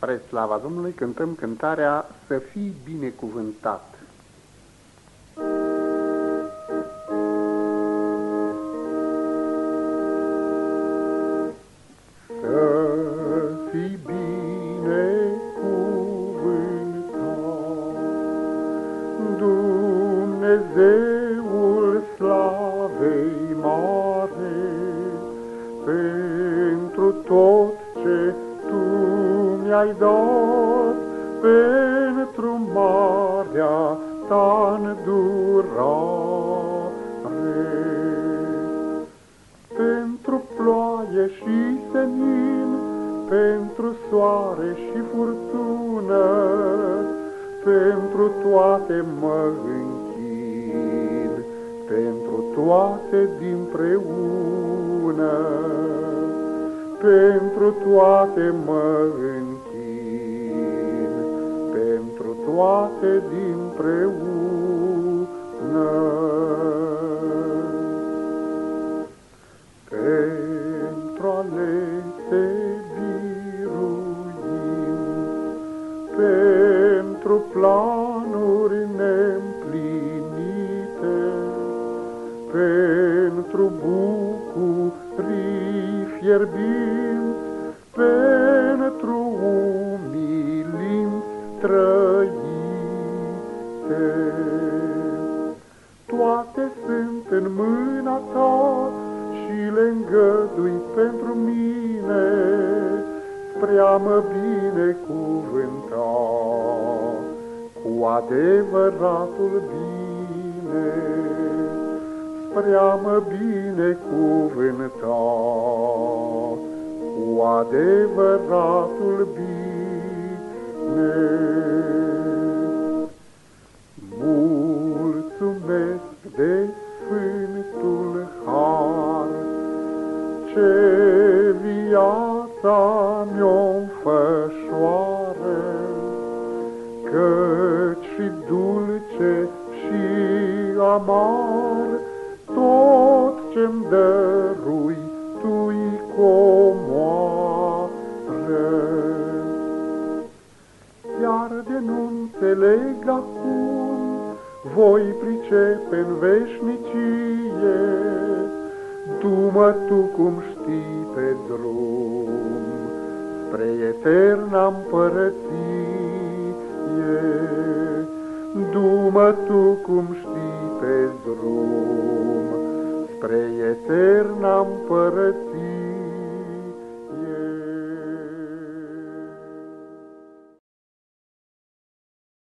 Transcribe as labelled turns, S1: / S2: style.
S1: Spre slava Domnului cântăm cântarea Să fii binecuvântat. Să fii binecuvântat, Dumnezeul slavei mare, pentru tot ce mi-ai dat pentru marea ta îndurare. Pentru ploaie și senin, pentru soare și furtună, pentru toate mă închin, pentru toate din-preună pentru toate mă închin, pentru toate din-preună. Pentru ale te biruim, pentru planuri neîmplinite, pentru bucurii fierbinți pentru umilinți trăite. Toate sunt în mâna ta și le îngădui pentru mine, spre a mă binecuvânta cu adevăratul bine spre a mă binecuvânta cu adevăratul bine. De Sfântul Har, ce viața mi-o înfășoară, căci și dulce și amar, tot ce-mi dărui tu-i comoară. Iar de nu înțeleg acum, voi pricepe în veșnicie, Du-mă tu cum știi pe drum, spre eterna împărăție. Du-mă tu cum știi pe drum, spre eterna împărăție.